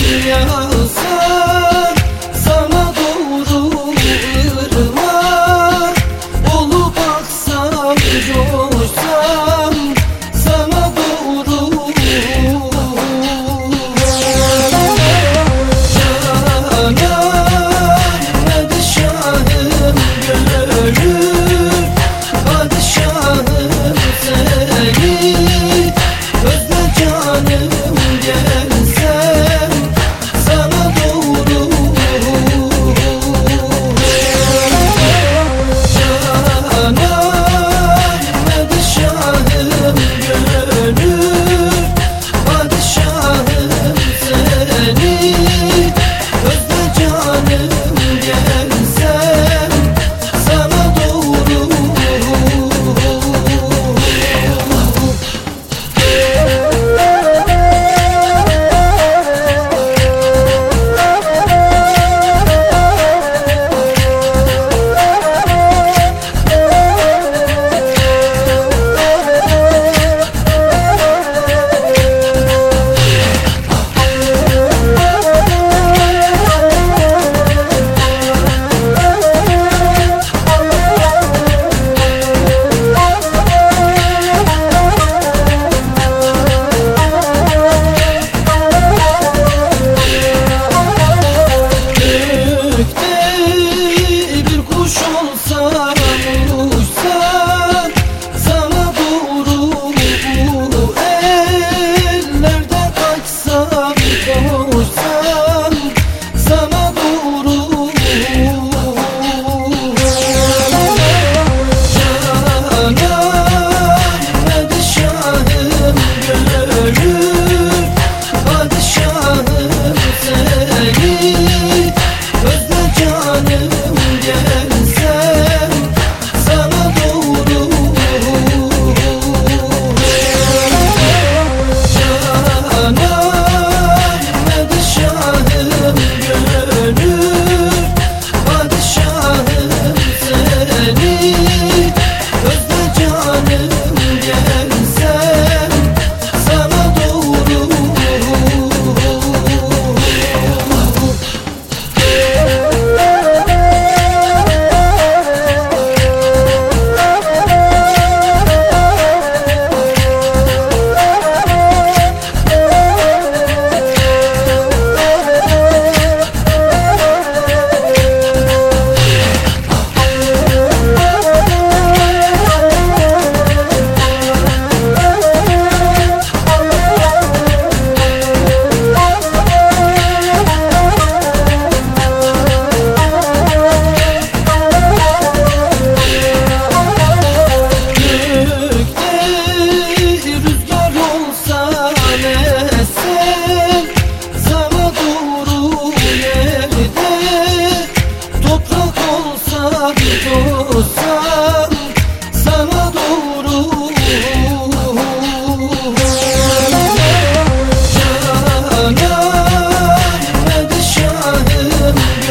Yağsın sana doğru Olup aksam coşsam sana doğru Canan ne düşerim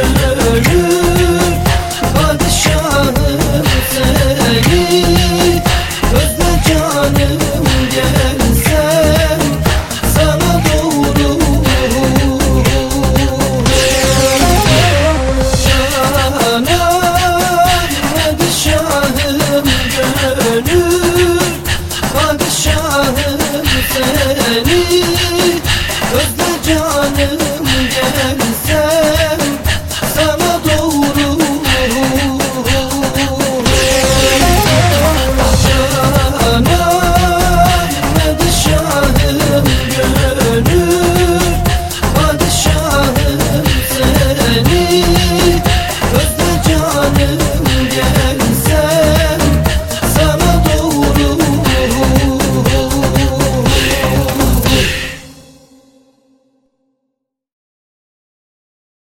the know